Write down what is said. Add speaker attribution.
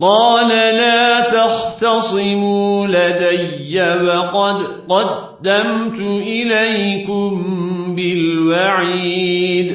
Speaker 1: قال لا تختصموا لدي وقد قدمت إليكم بالوعيد.